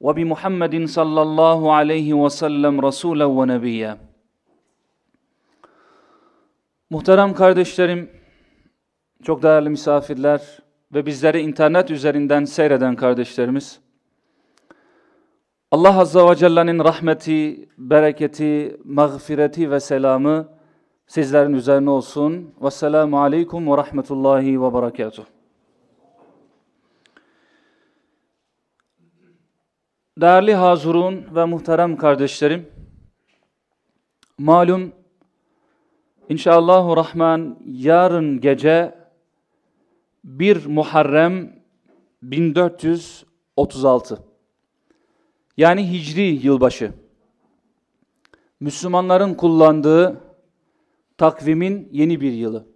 وبمحمد صلى الله عليه وسلم رسولا ونبيا Muhterem kardeşlerim, çok değerli misafirler ve bizleri internet üzerinden seyreden kardeşlerimiz, Allah Azza ve Celle'nin rahmeti, bereketi, mağfireti ve selamı sizlerin üzerine olsun. Vesselamu aleyküm ve rahmetullahi ve berekatuhu. Değerli hazurun ve muhterem kardeşlerim, malum inşallahü rahman yarın gece 1 Muharrem 1436 yani Hicri yılbaşı Müslümanların kullandığı takvimin yeni bir yılı.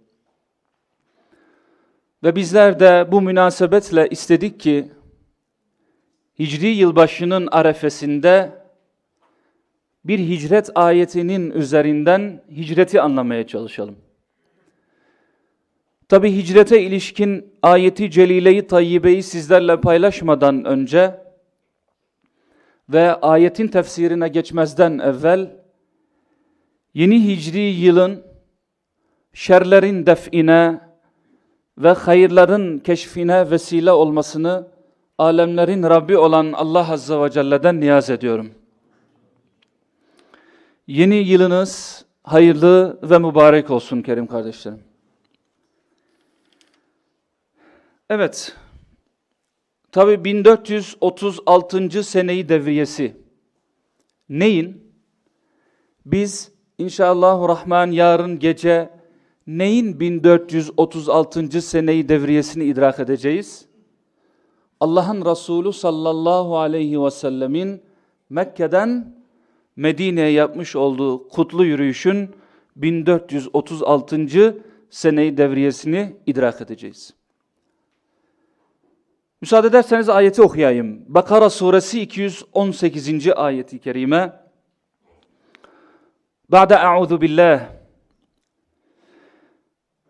Ve bizler de bu münasebetle istedik ki Hicri yılbaşının arefesinde bir hicret ayetinin üzerinden hicreti anlamaya çalışalım. Tabi hicrete ilişkin ayeti celile-i tayyibeyi sizlerle paylaşmadan önce ve ayetin tefsirine geçmezden evvel yeni hicri yılın şerlerin define ve hayırların keşfine vesile olmasını alemlerin Rabbi olan Allah Azze ve Celle'den niyaz ediyorum. Yeni yılınız hayırlı ve mübarek olsun Kerim kardeşlerim. Evet, tabi 1436. seneyi devriyesi. Neyin? Biz inşallah Rahman yarın gece neyin 1436. seneyi devriyesini idrak edeceğiz? Allah'ın Resulü sallallahu aleyhi ve sellemin Mekke'den Medine'ye yapmış olduğu kutlu yürüyüşün 1436. seneyi devriyesini idrak edeceğiz. Müsaade ederseniz ayeti okuyayım. Bakara suresi 218. ayeti kerime. Ba'de a'udhu billah.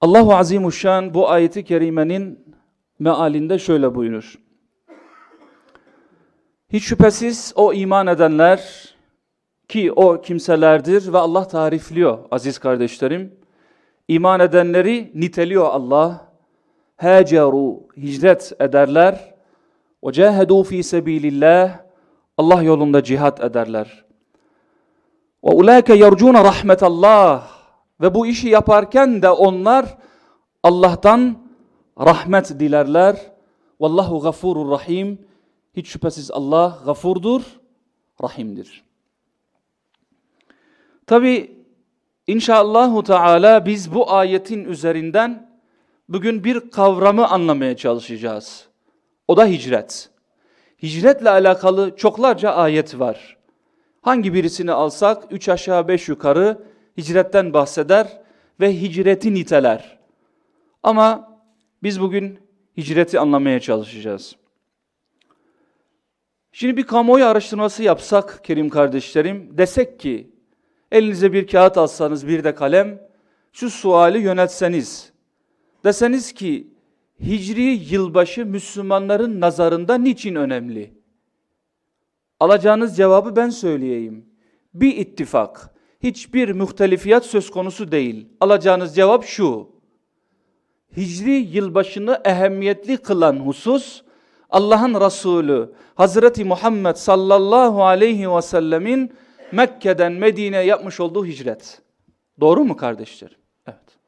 Allahu Azimuşşan bu ayeti kerimenin mealinde şöyle buyurur. Hiç şüphesiz o iman edenler ki o kimselerdir ve Allah tarifliyor aziz kardeşlerim. İman edenleri niteliyor Allah. Haceru hicret ederler. Ve cahedu fi sebilillah Allah yolunda cihat ederler. Ve ulaike yercuna rahmetallah ve bu işi yaparken de onlar Allah'tan rahmet dilerler. Vallahu gafurur rahim. Hiç şüphesiz Allah gafurdur, rahimdir. Tabi inşallahü teala biz bu ayetin üzerinden bugün bir kavramı anlamaya çalışacağız. O da hicret. Hicretle alakalı çoklarca ayet var. Hangi birisini alsak üç aşağı beş yukarı hicretten bahseder ve hicreti niteler. Ama biz bugün hicreti anlamaya çalışacağız. Şimdi bir kamuoyu araştırması yapsak Kerim kardeşlerim, desek ki elinize bir kağıt alsanız bir de kalem, şu suali yönetseniz, deseniz ki Hicri yılbaşı Müslümanların nazarında niçin önemli? Alacağınız cevabı ben söyleyeyim. Bir ittifak, hiçbir muhtelifiyat söz konusu değil. Alacağınız cevap şu. Hicri yılbaşını ehemmiyetli kılan husus, Allah'ın Resulü Hazreti Muhammed sallallahu aleyhi ve sellemin Mekke'den Medine'ye yapmış olduğu hicret. Doğru mu kardeşler? Evet.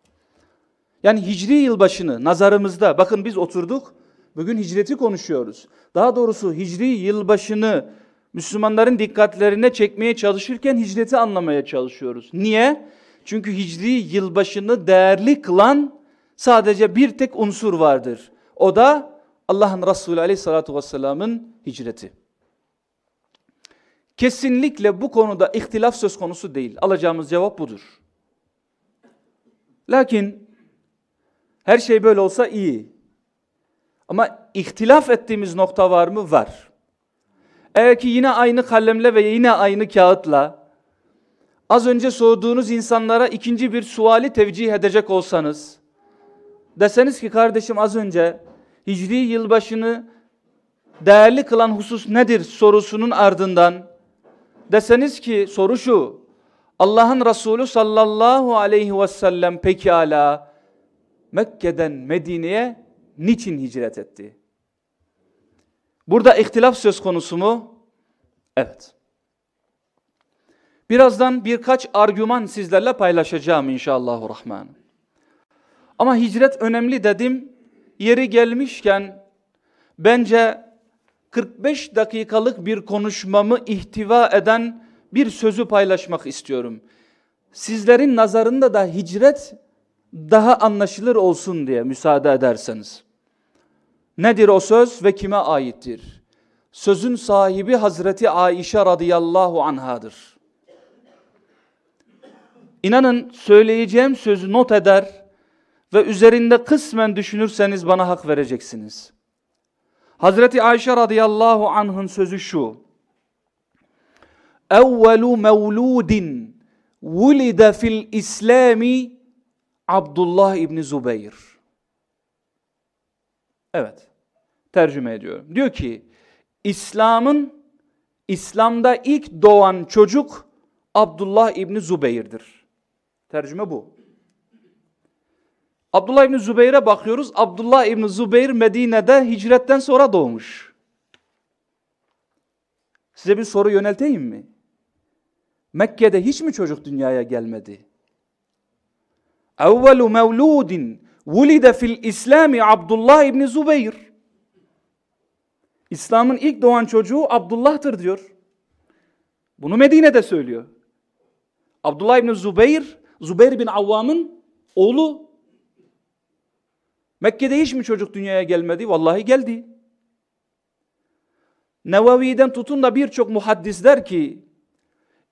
Yani hicri yılbaşını nazarımızda, bakın biz oturduk, bugün hicreti konuşuyoruz. Daha doğrusu hicri yılbaşını Müslümanların dikkatlerine çekmeye çalışırken hicreti anlamaya çalışıyoruz. Niye? Çünkü hicri yılbaşını değerli kılan sadece bir tek unsur vardır. O da Allah'ın Resulü aleyhissalatu vesselamın hicreti. Kesinlikle bu konuda ihtilaf söz konusu değil. Alacağımız cevap budur. Lakin her şey böyle olsa iyi. Ama ihtilaf ettiğimiz nokta var mı? Var. Eğer ki yine aynı kalemle ve yine aynı kağıtla az önce sorduğunuz insanlara ikinci bir suali tevcih edecek olsanız deseniz ki kardeşim az önce hicri yılbaşını değerli kılan husus nedir sorusunun ardından deseniz ki soru şu Allah'ın Resulü sallallahu aleyhi ve sellem pekala Mekke'den Medine'ye niçin hicret etti? Burada ihtilaf söz konusu mu? Evet. Birazdan birkaç argüman sizlerle paylaşacağım inşallahü rahman. Ama hicret önemli dedim. Yeri gelmişken bence 45 dakikalık bir konuşmamı ihtiva eden bir sözü paylaşmak istiyorum. Sizlerin nazarında da hicret daha anlaşılır olsun diye müsaade ederseniz. Nedir o söz ve kime aittir? Sözün sahibi Hazreti Aişe radıyallahu anhadır. İnanın söyleyeceğim sözü not eder ve üzerinde kısmen düşünürseniz bana hak vereceksiniz. Hazreti Ayşe radıyallahu anh'ın sözü şu. Evvelu mevludin vulide fil İslami Abdullah İbni Zubeyr. Evet, tercüme ediyorum. Diyor ki, İslam'ın, İslam'da ilk doğan çocuk Abdullah İbni Zubeyr'dir. Tercüme bu. Abdullah İbni Zübeyir'e bakıyoruz. Abdullah İbni Zübeyir Medine'de hicretten sonra doğmuş. Size bir soru yönelteyim mi? Mekke'de hiç mi çocuk dünyaya gelmedi? Evvelu mevludin vulide fil İslami Abdullah İbni Zübeyir. İslam'ın ilk doğan çocuğu Abdullah'tır diyor. Bunu Medine'de söylüyor. Abdullah İbni Zübeyir, Zübeyir bin Avvam'ın oğlu. Mekke'de hiç mi çocuk dünyaya gelmedi? Vallahi geldi. Nevevi'den tutun da birçok muhaddis der ki,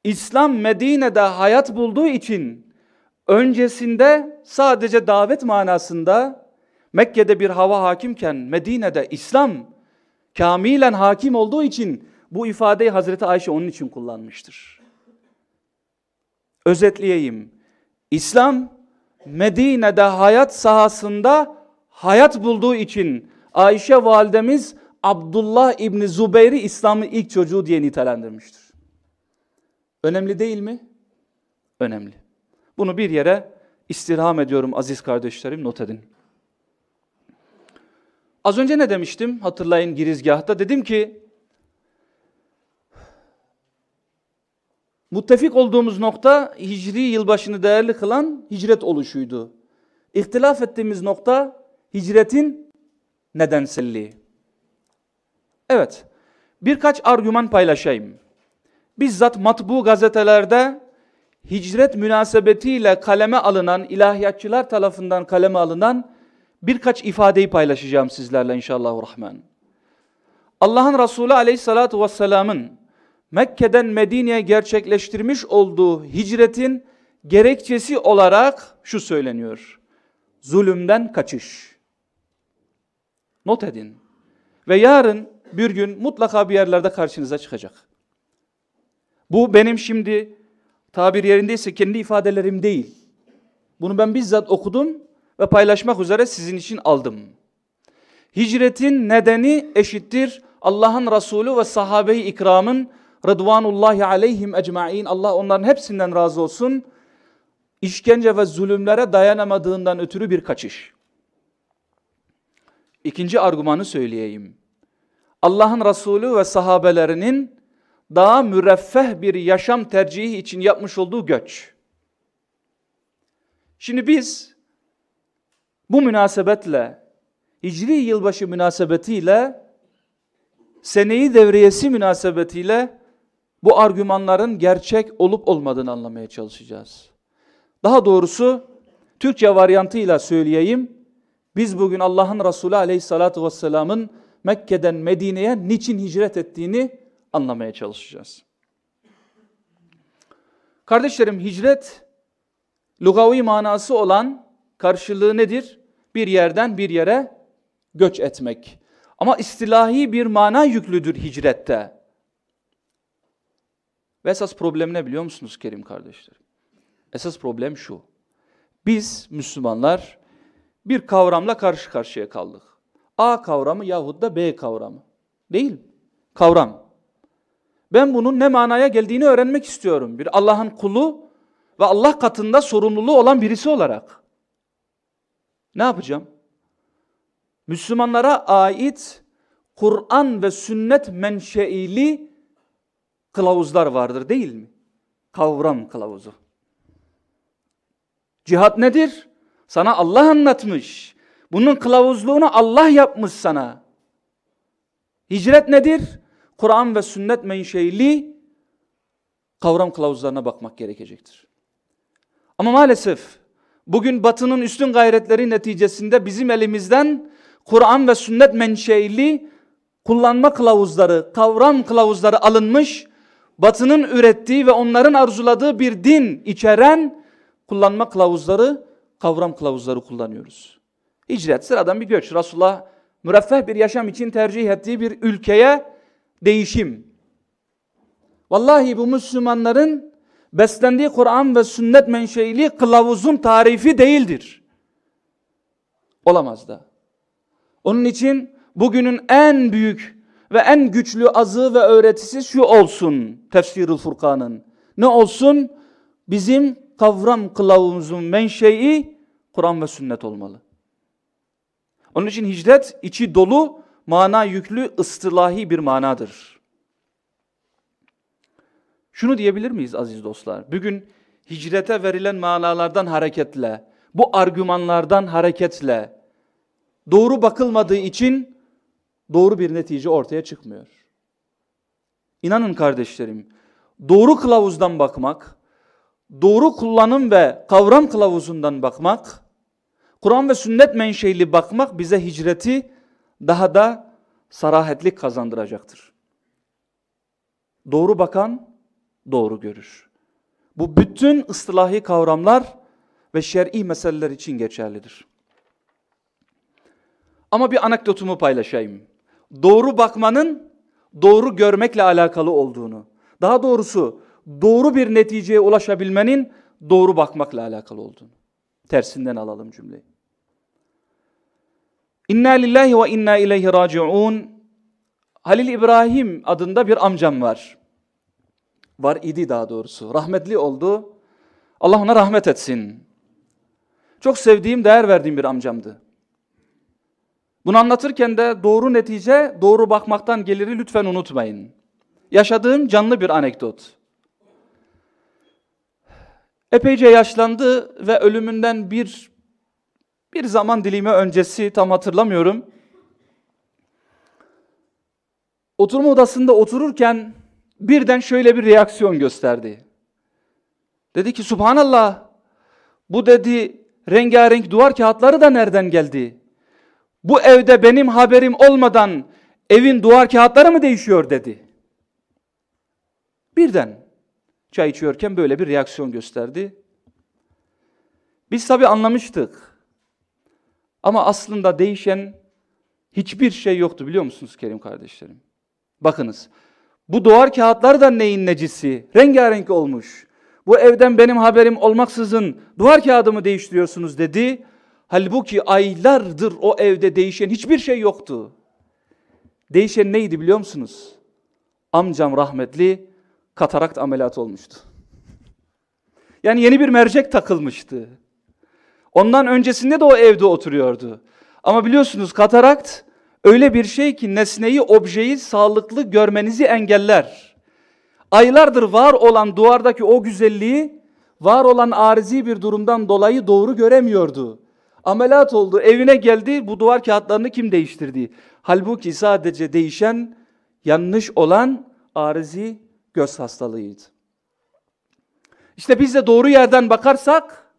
İslam Medine'de hayat bulduğu için öncesinde sadece davet manasında Mekke'de bir hava hakimken Medine'de İslam kamilen hakim olduğu için bu ifadeyi Hazreti Ayşe onun için kullanmıştır. Özetleyeyim. İslam Medine'de hayat sahasında hayat bulduğu için Ayşe validemiz Abdullah İbni Zubeyr'i İslam'ın ilk çocuğu diye nitelendirmiştir. Önemli değil mi? Önemli. Bunu bir yere istirham ediyorum aziz kardeşlerim not edin. Az önce ne demiştim hatırlayın girizgahta dedim ki muttefik olduğumuz nokta hicri yılbaşını değerli kılan hicret oluşuydu. İhtilaf ettiğimiz nokta hicretin nedenselliği. Evet birkaç argüman paylaşayım. Bizzat matbu gazetelerde hicret münasebetiyle kaleme alınan, ilahiyatçılar tarafından kaleme alınan birkaç ifadeyi paylaşacağım sizlerle inşallah rahman. Allah'ın Resulü aleyhissalatu vesselamın Mekke'den Medine'ye gerçekleştirmiş olduğu hicretin gerekçesi olarak şu söyleniyor. Zulümden kaçış. Not edin. Ve yarın bir gün mutlaka bir yerlerde karşınıza çıkacak. Bu benim şimdi tabir yerindeyse kendi ifadelerim değil. Bunu ben bizzat okudum ve paylaşmak üzere sizin için aldım. Hicretin nedeni eşittir Allah'ın Resulü ve sahabe-i ikramın Rıdvanullahi aleyhim ecmain Allah onların hepsinden razı olsun. İşkence ve zulümlere dayanamadığından ötürü bir kaçış. İkinci argümanı söyleyeyim. Allah'ın Resulü ve sahabelerinin daha müreffeh bir yaşam tercihi için yapmış olduğu göç. Şimdi biz bu münasebetle Hicri yılbaşı münasebetiyle seneyi devriyesi münasebetiyle bu argümanların gerçek olup olmadığını anlamaya çalışacağız. Daha doğrusu Türkçe varyantıyla söyleyeyim. Biz bugün Allah'ın Resulü aleyhissalatü vesselamın Mekke'den Medine'ye niçin hicret ettiğini anlamaya çalışacağız. Kardeşlerim hicret lugavi manası olan karşılığı nedir? Bir yerden bir yere göç etmek. Ama istilahi bir mana yüklüdür hicrette. Ve esas problem ne biliyor musunuz Kerim kardeşlerim? Esas problem şu. Biz Müslümanlar bir kavramla karşı karşıya kaldık. A kavramı yahut da B kavramı. Değil Kavram. Ben bunun ne manaya geldiğini öğrenmek istiyorum. Bir Allah'ın kulu ve Allah katında sorumluluğu olan birisi olarak. Ne yapacağım? Müslümanlara ait Kur'an ve sünnet menşeili kılavuzlar vardır değil mi? Kavram kılavuzu. Cihat nedir? Sana Allah anlatmış. Bunun kılavuzluğunu Allah yapmış sana. Hicret nedir? Kur'an ve sünnet menşeili kavram kılavuzlarına bakmak gerekecektir. Ama maalesef bugün batının üstün gayretleri neticesinde bizim elimizden Kur'an ve sünnet menşeili kullanma kılavuzları, kavram kılavuzları alınmış, batının ürettiği ve onların arzuladığı bir din içeren kullanma kılavuzları, kavram kılavuzları kullanıyoruz. Hicret sıradan bir göç. Resulullah müreffeh bir yaşam için tercih ettiği bir ülkeye değişim. Vallahi bu Müslümanların beslendiği Kur'an ve sünnet menşeili kılavuzun tarifi değildir. Olamaz da. Onun için bugünün en büyük ve en güçlü azı ve öğretisi şu olsun Tefsirul Furkan'ın. Ne olsun? Bizim kavram kılavuzun menşei Kur'an ve sünnet olmalı. Onun için hicret içi dolu, mana yüklü, ıstılahi bir manadır. Şunu diyebilir miyiz aziz dostlar? Bugün hicrete verilen manalardan hareketle, bu argümanlardan hareketle doğru bakılmadığı için doğru bir netice ortaya çıkmıyor. İnanın kardeşlerim, doğru kılavuzdan bakmak, doğru kullanım ve kavram kılavuzundan bakmak, Kur'an ve sünnet menşeili bakmak bize hicreti daha da sarahetlik kazandıracaktır. Doğru bakan doğru görür. Bu bütün ıstılahi kavramlar ve şer'i meseleler için geçerlidir. Ama bir anekdotumu paylaşayım. Doğru bakmanın doğru görmekle alakalı olduğunu, daha doğrusu doğru bir neticeye ulaşabilmenin doğru bakmakla alakalı olduğunu. Tersinden alalım cümleyi. İnna lillahi ve inna ileyhi raciun. Halil İbrahim adında bir amcam var. Var idi daha doğrusu. Rahmetli oldu. Allah ona rahmet etsin. Çok sevdiğim, değer verdiğim bir amcamdı. Bunu anlatırken de doğru netice doğru bakmaktan geliri lütfen unutmayın. Yaşadığım canlı bir anekdot. Epeyce yaşlandı ve ölümünden bir bir zaman dilimi öncesi tam hatırlamıyorum. Oturma odasında otururken birden şöyle bir reaksiyon gösterdi. Dedi ki subhanallah bu dedi rengarenk duvar kağıtları da nereden geldi? Bu evde benim haberim olmadan evin duvar kağıtları mı değişiyor dedi. Birden çay içiyorken böyle bir reaksiyon gösterdi. Biz tabi anlamıştık. Ama aslında değişen hiçbir şey yoktu biliyor musunuz Kerim kardeşlerim? Bakınız bu duvar kağıtları da neyin necisi? Rengarenk olmuş. Bu evden benim haberim olmaksızın duvar kağıdımı değiştiriyorsunuz dedi. Halbuki aylardır o evde değişen hiçbir şey yoktu. Değişen neydi biliyor musunuz? Amcam rahmetli katarakt ameliyatı olmuştu. Yani yeni bir mercek takılmıştı. Ondan öncesinde de o evde oturuyordu. Ama biliyorsunuz katarakt öyle bir şey ki nesneyi, objeyi sağlıklı görmenizi engeller. Aylardır var olan duvardaki o güzelliği var olan arizi bir durumdan dolayı doğru göremiyordu. Ameliyat oldu, evine geldi, bu duvar kağıtlarını kim değiştirdi? Halbuki sadece değişen, yanlış olan arizi göz hastalığıydı. İşte biz de doğru yerden bakarsak,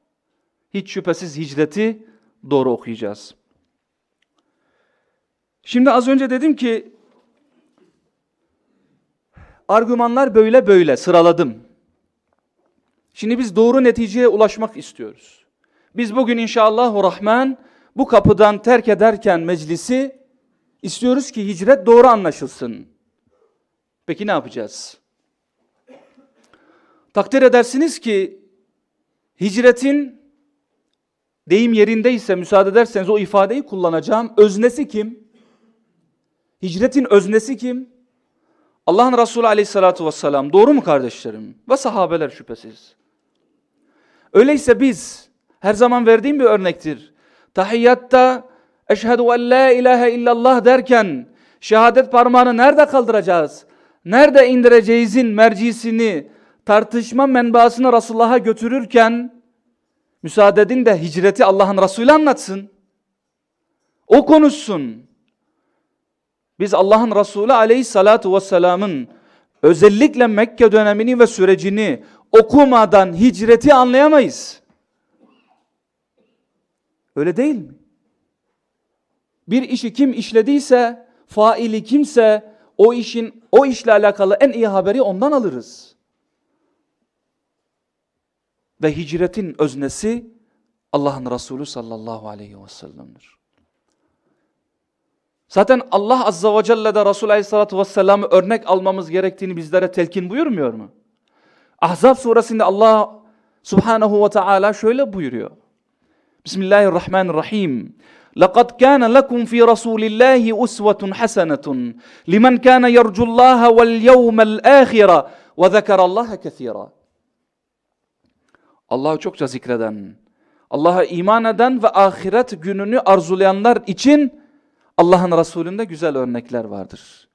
hiç şüphesiz hicreti doğru okuyacağız. Şimdi az önce dedim ki, argümanlar böyle böyle sıraladım. Şimdi biz doğru neticeye ulaşmak istiyoruz. Biz bugün inşallah Rahman bu kapıdan terk ederken meclisi istiyoruz ki hicret doğru anlaşılsın. Peki ne yapacağız? Takdir edersiniz ki hicretin deyim yerindeyse müsaade ederseniz o ifadeyi kullanacağım. Öznesi kim? Hicretin öznesi kim? Allah'ın Resulü aleyhissalatu vesselam. Doğru mu kardeşlerim? Ve sahabeler şüphesiz. Öyleyse biz her zaman verdiğim bir örnektir. Tahiyyatta eşhedü en la ilahe illallah derken şehadet parmağını nerede kaldıracağız? Nerede indireceğizin mercisini, tartışma menbaasını Resulullah'a götürürken müsaade edin de hicreti Allah'ın Resulü anlatsın. O konuşsun. Biz Allah'ın Resulü aleyhissalatu vesselamın özellikle Mekke dönemini ve sürecini okumadan hicreti anlayamayız. Öyle değil mi? Bir işi kim işlediyse, faili kimse o işin o işle alakalı en iyi haberi ondan alırız Ve hicretin öznesi Allah'ın Resulü sallallahu aleyhi ve sellem'dir. Zaten Allah Azza ve Celle de Resulü Aleyhisselatü Vesselam'ı örnek almamız gerektiğini bizlere telkin buyurmuyor mu? Ahzab suresinde Allah Subhanahu ve Teala şöyle buyuruyor. Bismillahirrahmanirrahim. لقد كان لكم في رسول الله أسوة حسنة لمن كان يرجو الله واليوم الآخر وذكر الله كثيرا Allah'ı çokça zikreden, Allah'a iman eden ve ahiret gününü arzulayanlar için Allah'ın Resulü'nde güzel örnekler vardır.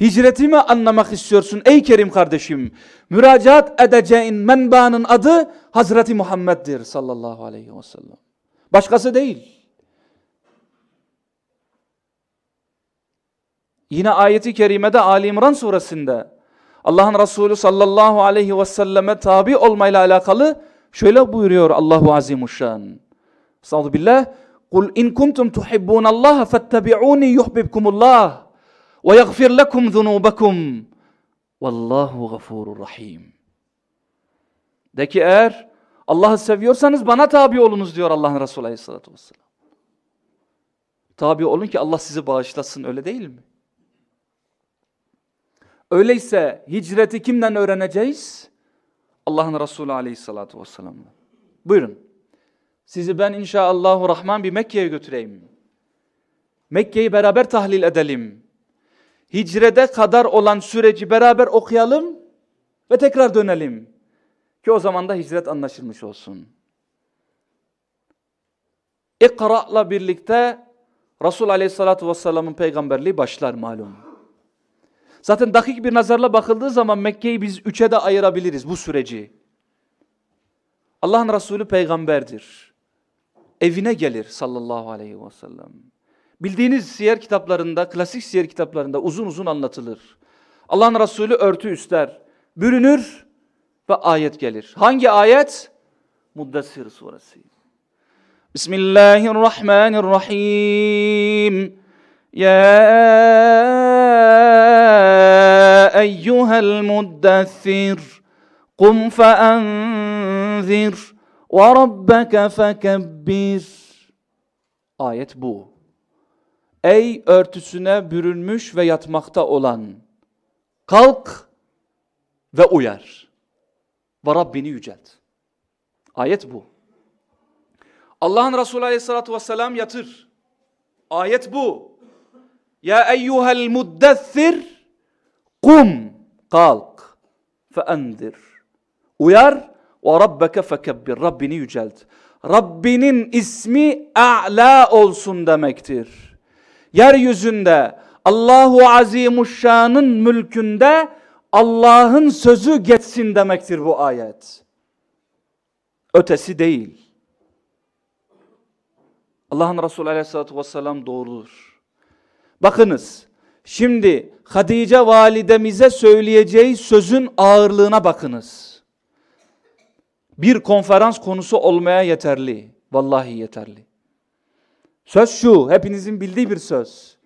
Hicretimi anlamak istiyorsun ey Kerim kardeşim. Müracaat edeceğin menbaanın adı Hazreti Muhammed'dir sallallahu aleyhi ve sellem. Başkası değil. Yine ayeti kerimede Ali İmran suresinde Allah'ın Resulü sallallahu aleyhi ve selleme tabi olmayla alakalı şöyle buyuruyor Allahu Azimuşşan. Estağfurullah billah. Kul in kuntum tuhibbunallaha fettabi'uni yuhibbukumullah ve yaghfir lekum zunubakum. Vallahu gafurur rahim. De ki eğer Allah'ı seviyorsanız bana tabi olunuz diyor Allah'ın Resulü Aleyhisselatü Vesselam. Tabi olun ki Allah sizi bağışlasın öyle değil mi? Öyleyse hicreti kimden öğreneceğiz? Allah'ın Resulü Aleyhisselatü Vesselam'la. Buyurun. Sizi ben inşallahü rahman bir Mekke'ye götüreyim. Mekke'yi beraber tahlil edelim. Hicrede kadar olan süreci beraber okuyalım ve tekrar dönelim. Ki o zaman da hicret anlaşılmış olsun. İkra'la birlikte Resul Aleyhisselatü Vesselam'ın peygamberliği başlar malum. Zaten dakik bir nazarla bakıldığı zaman Mekke'yi biz üçe de ayırabiliriz bu süreci. Allah'ın Resulü peygamberdir. Evine gelir sallallahu aleyhi ve sellem. Bildiğiniz siyer kitaplarında, klasik siyer kitaplarında uzun uzun anlatılır. Allah'ın Resulü örtü üstler, bürünür ve ayet gelir. Hangi ayet? Muddessir suresi. Bismillahirrahmanirrahim. Ya muddessir. Kum feenzir. Ve rabbeke fekebbir. Ayet bu. Ey örtüsüne bürünmüş ve yatmakta olan, kalk ve uyar. Ve Rabbini yücelt. Ayet bu. Allah'ın Resulü Aleyhisselatü Vesselam yatır. Ayet bu. Ya eyyuhel muddessir kum kalk fe endir. Uyar ve rabbeke fekebbir. Rabbini yücelt. Rabbinin ismi a'la olsun demektir. Yeryüzünde Allahu Azimuşşan'ın mülkünde Allah'ın sözü geçsin demektir bu ayet. Ötesi değil. Allah'ın Resulü aleyhissalatü vesselam doğrudur. Bakınız, şimdi Hatice validemize söyleyeceği sözün ağırlığına bakınız. Bir konferans konusu olmaya yeterli. Vallahi yeterli. Söz şu, hepinizin bildiği bir söz.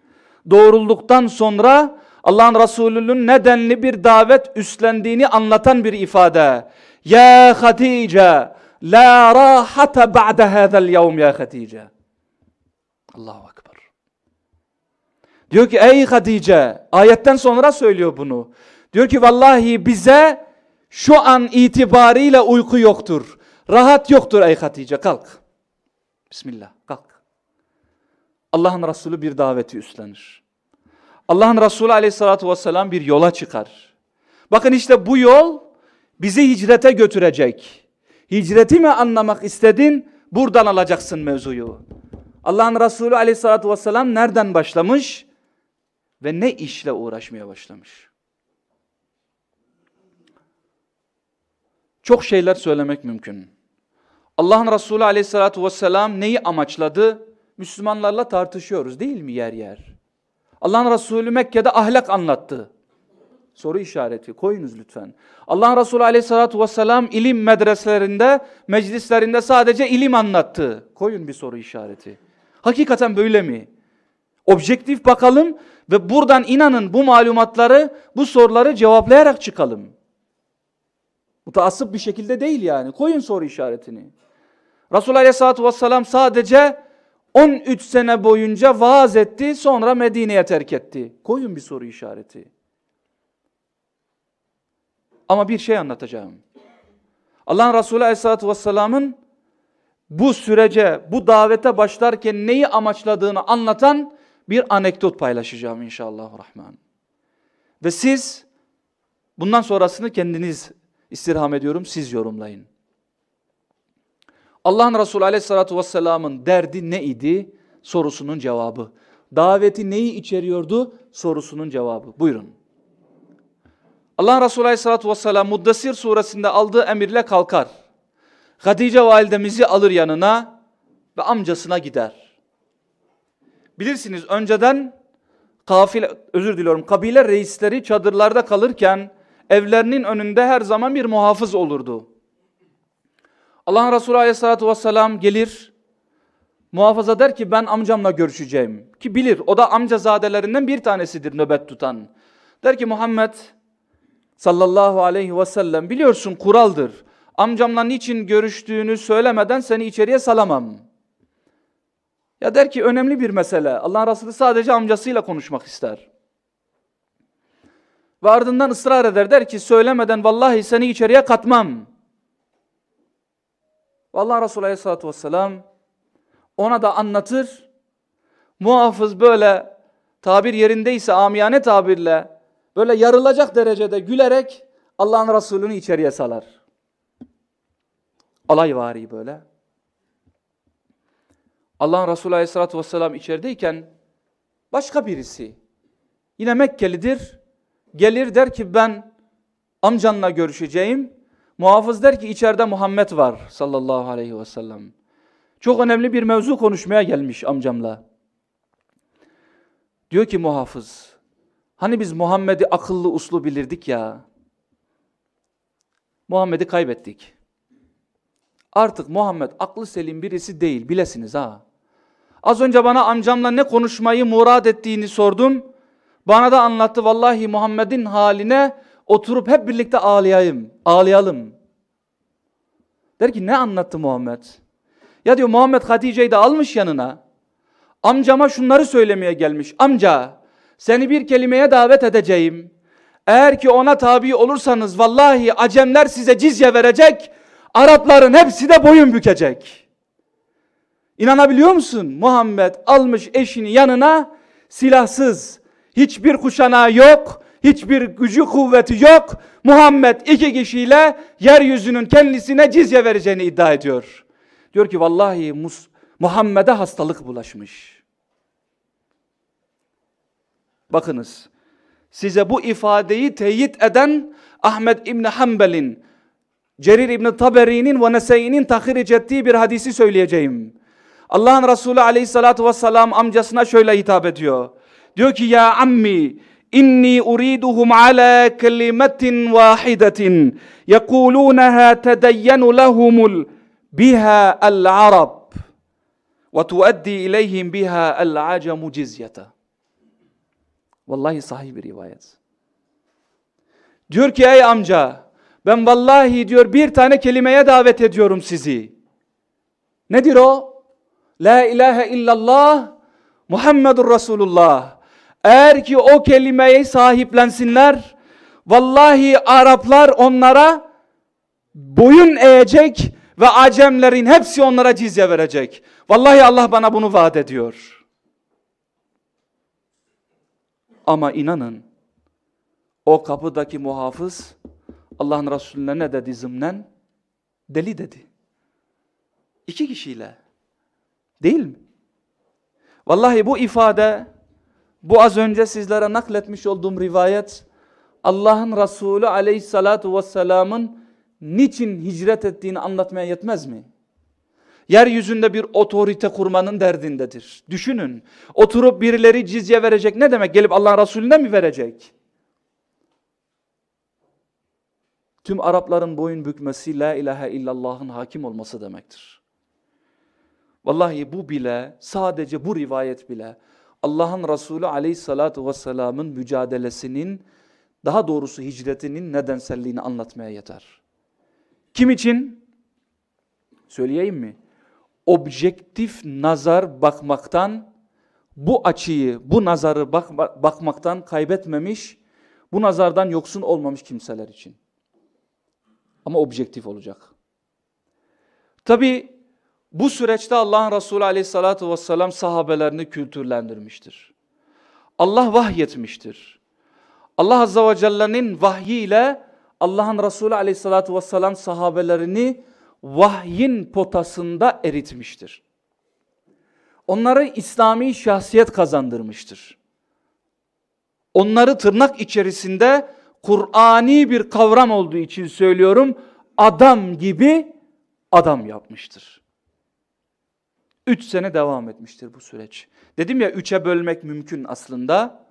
Doğrulduktan sonra Allah'ın Resulü'nün nedenli bir davet üstlendiğini anlatan bir ifade. Ya Hatice, la rahata ba'de hâzel yevm ya Hatice. Allahu Ekber. Diyor ki ey Hatice, ayetten sonra söylüyor bunu. Diyor ki vallahi bize şu an itibariyle uyku yoktur. Rahat yoktur ey Hatice kalk. Bismillah kalk. Allah'ın Resulü bir daveti üstlenir. Allah'ın Resulü aleyhissalatü vesselam bir yola çıkar. Bakın işte bu yol bizi hicrete götürecek. Hicreti mi anlamak istedin? Buradan alacaksın mevzuyu. Allah'ın Resulü aleyhissalatü vesselam nereden başlamış? Ve ne işle uğraşmaya başlamış? Çok şeyler söylemek mümkün. Allah'ın Resulü aleyhissalatü vesselam neyi amaçladı? Müslümanlarla tartışıyoruz değil mi yer yer? Allah'ın Resulü Mekke'de ahlak anlattı. Soru işareti koyunuz lütfen. Allah'ın Resulü aleyhissalatü vesselam ilim medreselerinde, meclislerinde sadece ilim anlattı. Koyun bir soru işareti. Hakikaten böyle mi? Objektif bakalım ve buradan inanın bu malumatları, bu soruları cevaplayarak çıkalım. Mutaassıp bir şekilde değil yani. Koyun soru işaretini. Resulullah Aleyhisselatü Vesselam sadece 13 sene boyunca vaaz etti sonra Medine'ye terk etti. Koyun bir soru işareti. Ama bir şey anlatacağım. Allah'ın Resulü Aleyhisselatü Vesselam'ın bu sürece, bu davete başlarken neyi amaçladığını anlatan bir anekdot paylaşacağım inşallah rahman. Ve siz bundan sonrasını kendiniz istirham ediyorum, siz yorumlayın. Allah'ın Resulü aleyhissalatü vesselamın derdi neydi? Sorusunun cevabı. Daveti neyi içeriyordu? Sorusunun cevabı. Buyurun. Allah'ın Resulü aleyhissalatü vesselam Muddessir suresinde aldığı emirle kalkar. Hatice validemizi alır yanına ve amcasına gider. Bilirsiniz önceden kafile, özür diliyorum, kabile reisleri çadırlarda kalırken evlerinin önünde her zaman bir muhafız olurdu. Allah'ın Resulü aleyhissalatü vesselam gelir, muhafaza der ki ben amcamla görüşeceğim. Ki bilir, o da amcazadelerinden bir tanesidir nöbet tutan. Der ki Muhammed sallallahu aleyhi ve sellem biliyorsun kuraldır. Amcamla niçin görüştüğünü söylemeden seni içeriye salamam. Ya der ki önemli bir mesele. Allah'ın Resulü sadece amcasıyla konuşmak ister. Ve ardından ısrar eder der ki söylemeden vallahi seni içeriye katmam. Vallahi Resulü Aleyhisselatü Vesselam ona da anlatır. Muhafız böyle tabir yerindeyse amiyane tabirle böyle yarılacak derecede gülerek Allah'ın Resulü'nü içeriye salar. Alayvari böyle. Allah'ın Resulü Aleyhisselatü Vesselam içerideyken başka birisi yine Mekkelidir gelir der ki ben amcanla görüşeceğim. Muhafız der ki içeride Muhammed var sallallahu aleyhi ve sellem. Çok önemli bir mevzu konuşmaya gelmiş amcamla. Diyor ki muhafız, hani biz Muhammed'i akıllı uslu bilirdik ya. Muhammed'i kaybettik. Artık Muhammed aklı selim birisi değil bilesiniz ha. Az önce bana amcamla ne konuşmayı murad ettiğini sordum. Bana da anlattı vallahi Muhammed'in haline oturup hep birlikte ağlayayım, ağlayalım. Der ki ne anlattı Muhammed? Ya diyor Muhammed Hatice'yi de almış yanına. Amcama şunları söylemeye gelmiş. Amca seni bir kelimeye davet edeceğim. Eğer ki ona tabi olursanız vallahi Acemler size cizye verecek. Arapların hepsi de boyun bükecek. İnanabiliyor musun? Muhammed almış eşini yanına silahsız. Hiçbir kuşanağı yok. Hiçbir gücü kuvveti yok. Muhammed iki kişiyle yeryüzünün kendisine cizye vereceğini iddia ediyor. Diyor ki vallahi Muhammed'e hastalık bulaşmış. Bakınız size bu ifadeyi teyit eden Ahmed İbni Hanbel'in, Cerir İbni Taberi'nin ve Nese'inin tahric ettiği bir hadisi söyleyeceğim. Allah'ın Resulü aleyhissalatü vesselam amcasına şöyle hitap ediyor. Diyor ki ya ammi inni uriduhum ala kelimetin vahidetin yekulunaha tedeyyenu lehumul biha el-arab ve tuaddi ileyhim biha el-acamu cizyete. Vallahi sahih bir rivayet. Diyor ki ey amca ben vallahi diyor bir tane kelimeye davet ediyorum sizi. Nedir o? La ilahe illallah Muhammedur Resulullah. Eğer ki o kelimeyi sahiplensinler, vallahi Araplar onlara boyun eğecek ve Acemlerin hepsi onlara cizye verecek. Vallahi Allah bana bunu vaat ediyor. Ama inanın, o kapıdaki muhafız Allah'ın Resulüne ne dedi zımnen? Deli dedi. İki kişiyle. Değil mi? Vallahi bu ifade, bu az önce sizlere nakletmiş olduğum rivayet, Allah'ın Resulü aleyhissalatu vesselamın niçin hicret ettiğini anlatmaya yetmez mi? Yeryüzünde bir otorite kurmanın derdindedir. Düşünün, oturup birileri cizye verecek ne demek? Gelip Allah'ın Resulüne mi verecek? Tüm Arapların boyun bükmesi la ilahe illallah'ın hakim olması demektir. Vallahi bu bile sadece bu rivayet bile Allah'ın Resulü aleyhissalatu vesselamın mücadelesinin daha doğrusu hicretinin nedenselliğini anlatmaya yeter. Kim için? Söyleyeyim mi? Objektif nazar bakmaktan bu açıyı, bu nazarı bak bakmaktan kaybetmemiş, bu nazardan yoksun olmamış kimseler için. Ama objektif olacak. Tabi bu süreçte Allah'ın Resulü aleyhissalatu vesselam sahabelerini kültürlendirmiştir. Allah vahyetmiştir. Allah azze ve celle'nin vahyiyle Allah'ın Resulü aleyhissalatu vesselam sahabelerini vahyin potasında eritmiştir. Onları İslami şahsiyet kazandırmıştır. Onları tırnak içerisinde Kur'ani bir kavram olduğu için söylüyorum, adam gibi adam yapmıştır. Üç sene devam etmiştir bu süreç. Dedim ya üçe bölmek mümkün aslında.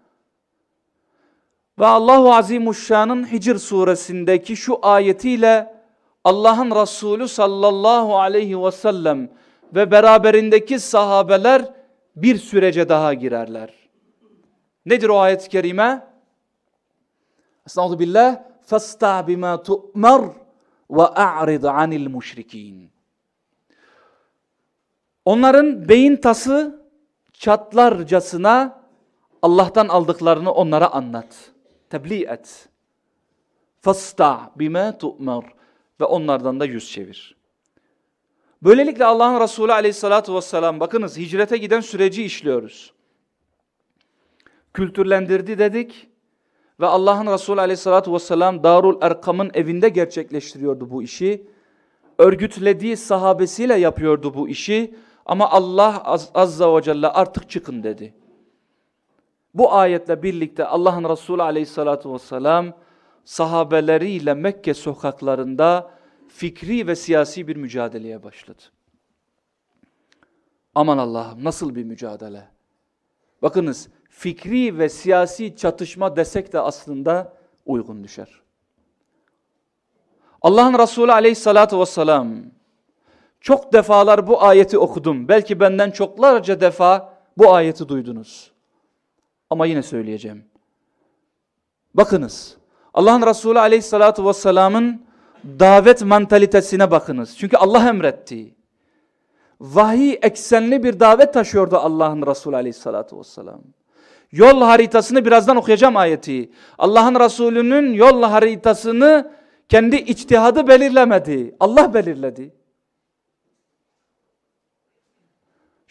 Ve Allahu Azimuşşan'ın Hicr suresindeki şu ayetiyle Allah'ın Resulü sallallahu aleyhi ve sellem ve beraberindeki sahabeler bir sürece daha girerler. Nedir o ayet-i kerime? Estağfurullah billah. Fasta bima tu'mar ve a'rid anil müşrikin. Onların beyin tası çatlarcasına Allah'tan aldıklarını onlara anlat. Tebliğ et. Fasta bima tu'mar ve onlardan da yüz çevir. Böylelikle Allah'ın Resulü aleyhissalatu vesselam bakınız hicrete giden süreci işliyoruz. Kültürlendirdi dedik ve Allah'ın Resulü aleyhissalatu vesselam Darul Erkam'ın evinde gerçekleştiriyordu bu işi. Örgütlediği sahabesiyle yapıyordu bu işi ama Allah az, azza ve celle artık çıkın dedi. Bu ayetle birlikte Allah'ın Resulü aleyhissalatu vesselam sahabeleriyle Mekke sokaklarında fikri ve siyasi bir mücadeleye başladı. Aman Allah'ım nasıl bir mücadele. Bakınız fikri ve siyasi çatışma desek de aslında uygun düşer. Allah'ın Resulü aleyhissalatu vesselam çok defalar bu ayeti okudum. Belki benden çoklarca defa bu ayeti duydunuz. Ama yine söyleyeceğim. Bakınız Allah'ın Resulü aleyhissalatu vesselamın davet mantalitesine bakınız. Çünkü Allah emretti. Vahiy eksenli bir davet taşıyordu Allah'ın Resulü aleyhissalatu vesselam. Yol haritasını birazdan okuyacağım ayeti. Allah'ın Resulü'nün yol haritasını kendi içtihadı belirlemedi. Allah belirledi.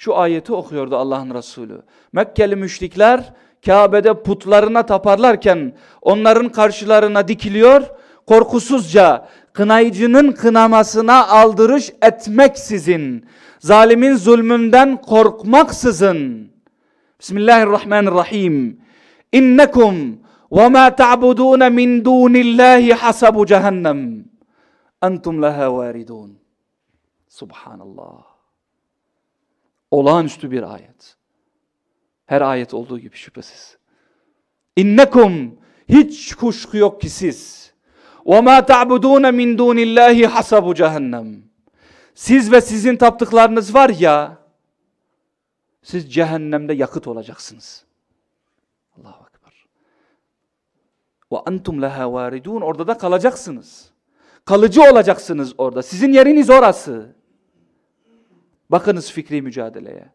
Şu ayeti okuyordu Allah'ın Resulü. Mekkeli müşrikler Kabe'de putlarına taparlarken onların karşılarına dikiliyor. Korkusuzca kınayıcının kınamasına aldırış etmeksizin, zalimin zulmünden korkmaksızın. Bismillahirrahmanirrahim. İnnekum ve ma ta'budun min dunillahi hasabu cehennem. Entum leha varidun. Subhanallah. Olağanüstü bir ayet. Her ayet olduğu gibi şüphesiz. İnnekum hiç kuşku yok ki siz. Ve ma ta'budun min dunillahi hasabu cehennem. Siz ve sizin taptıklarınız var ya siz cehennemde yakıt olacaksınız. Allahu akbar. Ve entum leha varidun orada da kalacaksınız. Kalıcı olacaksınız orada. Sizin yeriniz orası. Bakınız fikri mücadeleye.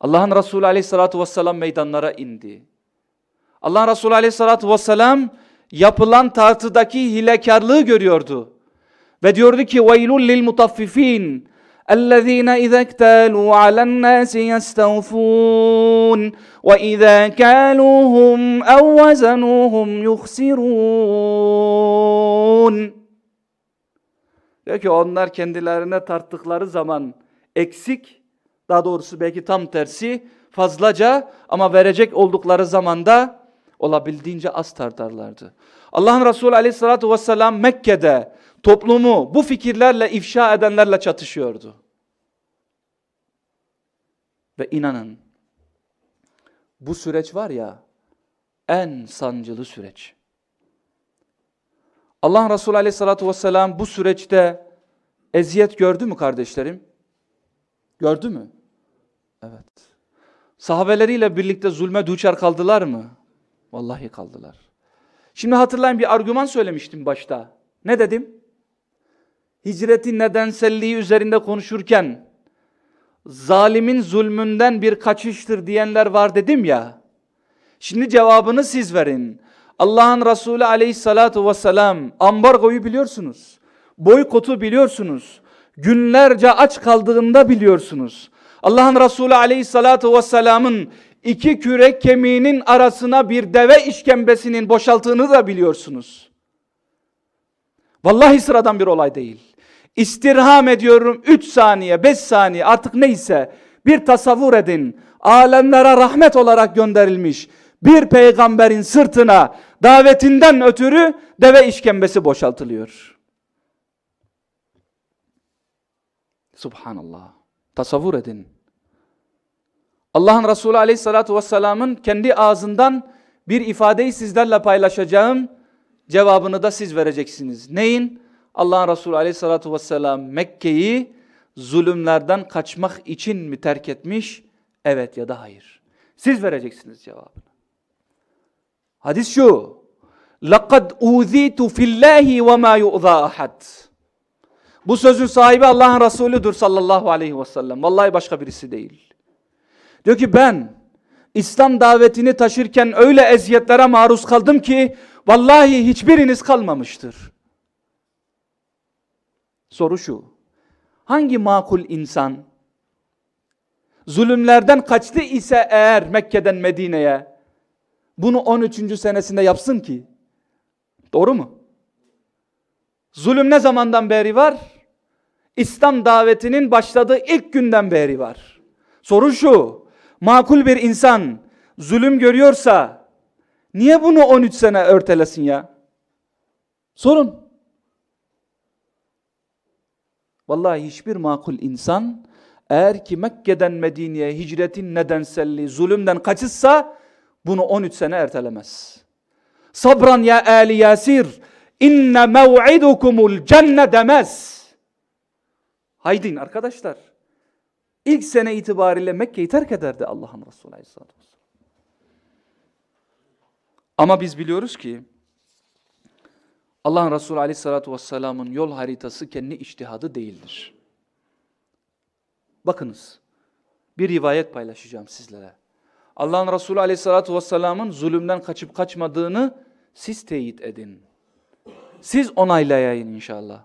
Allah'ın Resulü aleyhissalatu vesselam meydanlara indi. Allah'ın Resulü aleyhissalatu vesselam yapılan tartıdaki hilekarlığı görüyordu. Ve diyordu ki وَيْلُلْ لِلْمُطَفِّف۪ينَ الذين إذا اكتالوا على الناس يستوفون وإذا كالوهم أو وزنوهم يخسرون Diyor ki onlar kendilerine tarttıkları zaman eksik, daha doğrusu belki tam tersi fazlaca ama verecek oldukları zamanda olabildiğince az tartarlardı. Allah'ın Resulü aleyhissalatü vesselam Mekke'de toplumu bu fikirlerle ifşa edenlerle çatışıyordu. Ve inanın bu süreç var ya en sancılı süreç. Allah Resulü aleyhissalatü vesselam bu süreçte eziyet gördü mü kardeşlerim? Gördü mü? Evet. Sahabeleriyle birlikte zulme duçar kaldılar mı? Vallahi kaldılar. Şimdi hatırlayın bir argüman söylemiştim başta. Ne dedim? Hicretin nedenselliği üzerinde konuşurken zalimin zulmünden bir kaçıştır diyenler var dedim ya. Şimdi cevabını siz verin. Allah'ın Resulü aleyhissalatu vesselam ambargoyu biliyorsunuz. Boykotu biliyorsunuz. Günlerce aç kaldığında biliyorsunuz. Allah'ın Resulü aleyhissalatu vesselamın iki kürek kemiğinin arasına bir deve işkembesinin boşaltığını da biliyorsunuz. Vallahi sıradan bir olay değil. İstirham ediyorum 3 saniye 5 saniye artık neyse bir tasavvur edin. Alemlere rahmet olarak gönderilmiş bir peygamberin sırtına davetinden ötürü deve işkembesi boşaltılıyor. Subhanallah. Tasavvur edin. Allah'ın Resulü aleyhissalatu vesselamın kendi ağzından bir ifadeyi sizlerle paylaşacağım. Cevabını da siz vereceksiniz. Neyin? Allah'ın Resulü aleyhissalatu vesselam Mekke'yi zulümlerden kaçmak için mi terk etmiş? Evet ya da hayır. Siz vereceksiniz cevabını. Hadis şu. لَقَدْ اُذ۪يتُ فِي اللّٰهِ وَمَا يُؤْذَى أَحَدٍ bu sözün sahibi Allah'ın Resulüdür sallallahu aleyhi ve sellem. Vallahi başka birisi değil. Diyor ki ben İslam davetini taşırken öyle eziyetlere maruz kaldım ki vallahi hiçbiriniz kalmamıştır. Soru şu. Hangi makul insan zulümlerden kaçtı ise eğer Mekke'den Medine'ye bunu 13. senesinde yapsın ki? Doğru mu? Zulüm ne zamandan beri var? İslam davetinin başladığı ilk günden beri var. Soru şu. Makul bir insan zulüm görüyorsa niye bunu 13 sene örtelesin ya? Sorun. Vallahi hiçbir makul insan eğer ki Mekke'den Medine'ye hicretin nedenselliği zulümden kaçışsa bunu 13 sene ertelemez. Sabran ya Ali Yasir inne mev'idukumul cenne demez. Haydin arkadaşlar. İlk sene itibariyle Mekke'yi terk ederdi Allah'ın Resulü Aleyhisselatü Vesselam. Ama biz biliyoruz ki Allah'ın Resulü Aleyhisselatü Vesselam'ın yol haritası kendi iştihadı değildir. Bakınız bir rivayet paylaşacağım sizlere. Allah'ın Resulü Aleyhisselatü Vesselam'ın zulümden kaçıp kaçmadığını siz teyit edin. Siz onaylayın inşallah.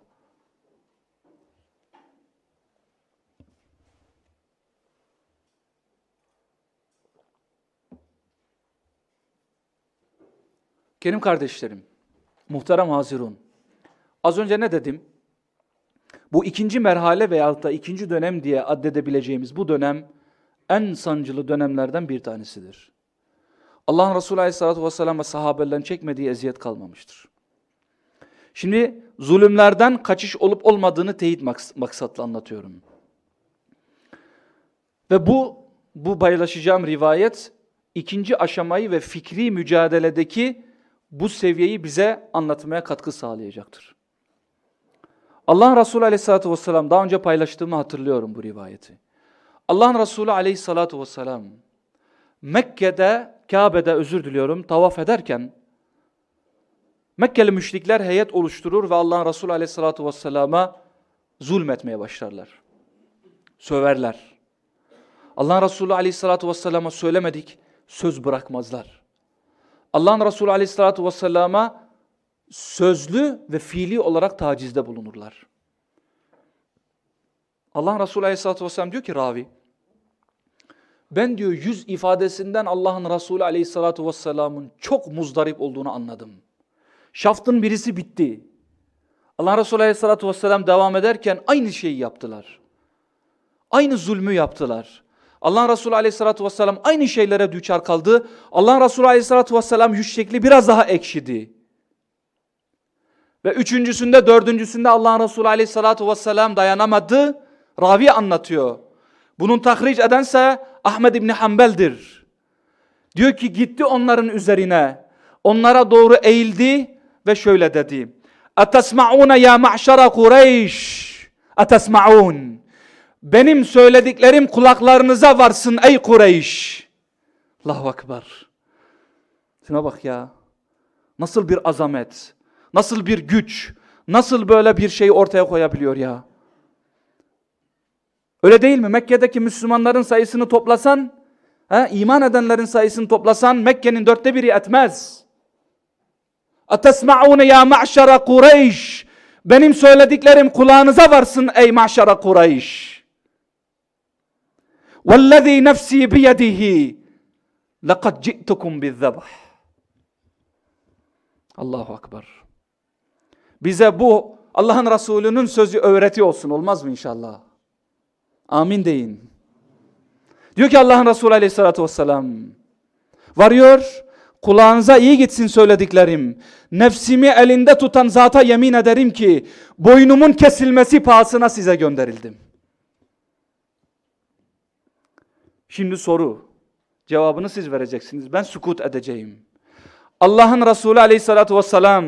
Kerim kardeşlerim, muhterem hazirun. Az önce ne dedim? Bu ikinci merhale veyahut da ikinci dönem diye addedebileceğimiz bu dönem en sancılı dönemlerden bir tanesidir. Allah Resulü Aleyhisselatü Vesselam ve sahabelerin çekmediği eziyet kalmamıştır. Şimdi zulümlerden kaçış olup olmadığını teyit maks maksatla anlatıyorum. Ve bu, bu paylaşacağım rivayet ikinci aşamayı ve fikri mücadeledeki bu seviyeyi bize anlatmaya katkı sağlayacaktır. Allah Resulü Aleyhisselatü Vesselam daha önce paylaştığımı hatırlıyorum bu rivayeti. Allah'ın Resulü Aleyhisselatü Vesselam Mekke'de, Kabe'de özür diliyorum tavaf ederken Mekkeli müşrikler heyet oluşturur ve Allah'ın Resulü Aleyhisselatü Vesselam'a zulmetmeye başlarlar. Söverler. Allah'ın Resulü Aleyhisselatü Vesselam'a söylemedik, söz bırakmazlar. Allah'ın Resulü Aleyhisselatü Vesselam'a sözlü ve fiili olarak tacizde bulunurlar. Allah Resulü Aleyhisselatü Vesselam diyor ki ravi, ben diyor yüz ifadesinden Allah'ın Resulü Aleyhisselatü Vesselam'ın çok muzdarip olduğunu anladım. Şaftın birisi bitti. Allah Resulü Aleyhisselatü Vesselam devam ederken aynı şeyi yaptılar. Aynı zulmü yaptılar. Allah Resulü Aleyhisselatü Vesselam aynı şeylere düçar kaldı. Allah Resulü Aleyhisselatü Vesselam yüz şekli biraz daha ekşidi. Ve üçüncüsünde, dördüncüsünde Allah Resulü Aleyhisselatü Vesselam dayanamadı. Ravi anlatıyor. Bunun tahric edense Ahmed İbni Hanbel'dir. Diyor ki gitti onların üzerine. Onlara doğru eğildi ve şöyle dedi. Etesma'une ya ma'şara Kureyş. Etesma'un. Benim söylediklerim kulaklarınıza varsın ey Kureyş. Allahu Ekber. Şuna bak ya. Nasıl bir azamet. Nasıl bir güç. Nasıl böyle bir şey ortaya koyabiliyor ya. Öyle değil mi? Mekke'deki Müslümanların sayısını toplasan, he, iman edenlerin sayısını toplasan Mekke'nin dörtte biri etmez. Atesma'une ya ma'şara Kureyş. Benim söylediklerim kulağınıza varsın ey ma'şara Kureyş. وَالَّذ۪ي نَفْس۪ي بِيَدِهِ لَقَدْ جِئْتُكُمْ بِالذَّبَحِ Allahu Akbar. Bize bu Allah'ın Resulü'nün sözü öğreti olsun olmaz mı inşallah? Amin deyin. Diyor ki Allah'ın Resulü aleyhissalatü vesselam. Varıyor, kulağınıza iyi gitsin söylediklerim. Nefsimi elinde tutan zata yemin ederim ki, boynumun kesilmesi pahasına size gönderildim. Şimdi soru, cevabını siz vereceksiniz. Ben sukut edeceğim. Allah'ın Resulü aleyhissalatü vesselam,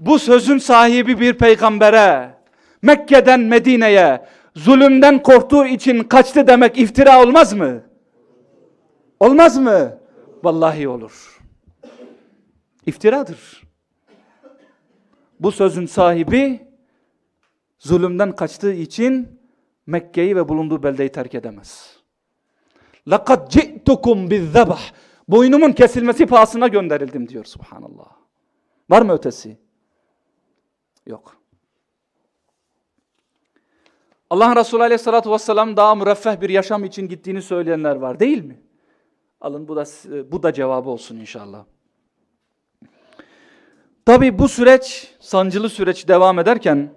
bu sözün sahibi bir peygambere, Mekke'den Medine'ye, zulümden korktuğu için kaçtı demek iftira olmaz mı? Olmaz mı? Vallahi olur. İftiradır. Bu sözün sahibi zulümden kaçtığı için Mekke'yi ve bulunduğu beldeyi terk edemez. لَقَدْ جِئْتُكُمْ بِالذَّبَحِ Boynumun kesilmesi pahasına gönderildim diyor subhanallah. Var mı ötesi? Yok. Allah Resulü Aleyhisselatü Vesselam daha müreffeh bir yaşam için gittiğini söyleyenler var değil mi? Alın bu da, bu da cevabı olsun inşallah. Tabi bu süreç, sancılı süreç devam ederken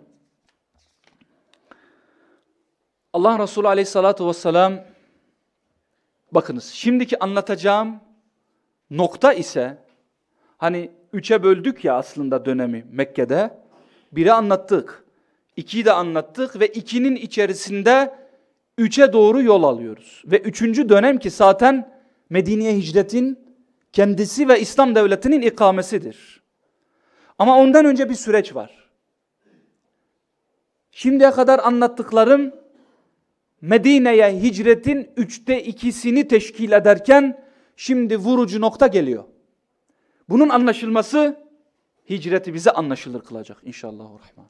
Allah Resulü Aleyhisselatü Vesselam bakınız şimdiki anlatacağım nokta ise hani üçe böldük ya aslında dönemi Mekke'de. Biri anlattık. İkiyi de anlattık ve ikinin içerisinde üçe doğru yol alıyoruz. Ve üçüncü dönem ki zaten Medine'ye hicretin kendisi ve İslam devletinin ikamesidir. Ama ondan önce bir süreç var. Şimdiye kadar anlattıklarım Medine'ye hicretin üçte ikisini teşkil ederken şimdi vurucu nokta geliyor. Bunun anlaşılması hicreti bize anlaşılır kılacak inşallah. Rahman.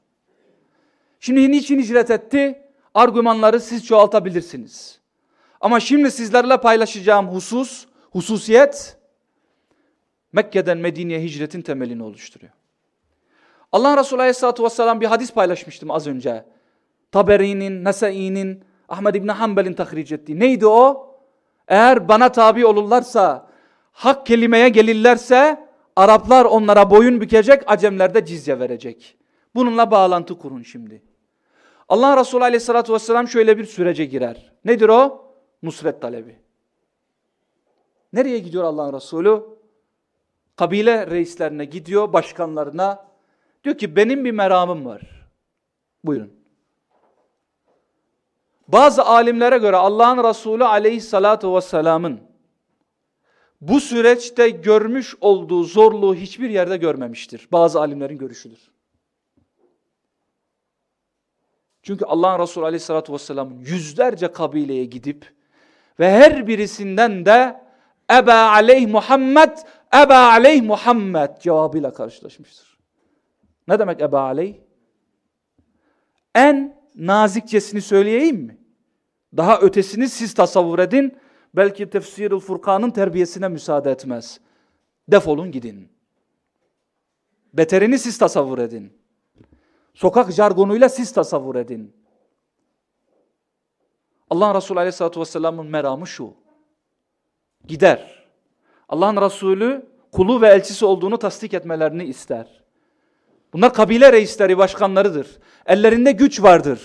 Şimdi niçin hicret etti? Argümanları siz çoğaltabilirsiniz. Ama şimdi sizlerle paylaşacağım husus, hususiyet Mekke'den Medine'ye hicretin temelini oluşturuyor. Allah Resulü Aleyhisselatü Vesselam bir hadis paylaşmıştım az önce. Taberi'nin, Nesai'nin, Ahmed İbni Hanbel'in tahric ettiği. Neydi o? Eğer bana tabi olurlarsa, hak kelimeye gelirlerse, Araplar onlara boyun bükecek, Acemler de cizye verecek. Bununla bağlantı kurun şimdi. Allah Resulü aleyhissalatü vesselam şöyle bir sürece girer. Nedir o? Nusret talebi. Nereye gidiyor Allah'ın Resulü? Kabile reislerine gidiyor, başkanlarına. Diyor ki benim bir meramım var. Buyurun. Bazı alimlere göre Allah'ın Resulü aleyhissalatu vesselamın bu süreçte görmüş olduğu zorluğu hiçbir yerde görmemiştir. Bazı alimlerin görüşüdür. Çünkü Allah'ın Resulü aleyhissalatu vesselam yüzlerce kabileye gidip ve her birisinden de Eba aleyh Muhammed, Eba aleyh Muhammed cevabıyla karşılaşmıştır. Ne demek Eba aleyh? En nazikçesini söyleyeyim mi? Daha ötesini siz tasavvur edin. Belki Tefsirul Furkan'ın terbiyesine müsaade etmez. Defolun gidin. Beterini siz tasavvur edin. Sokak jargonuyla siz tasavvur edin. Allah'ın Resulü Aleyhisselatü Vesselam'ın meramı şu. Gider. Allah'ın Resulü kulu ve elçisi olduğunu tasdik etmelerini ister. Bunlar kabile reisleri, başkanlarıdır. Ellerinde güç vardır.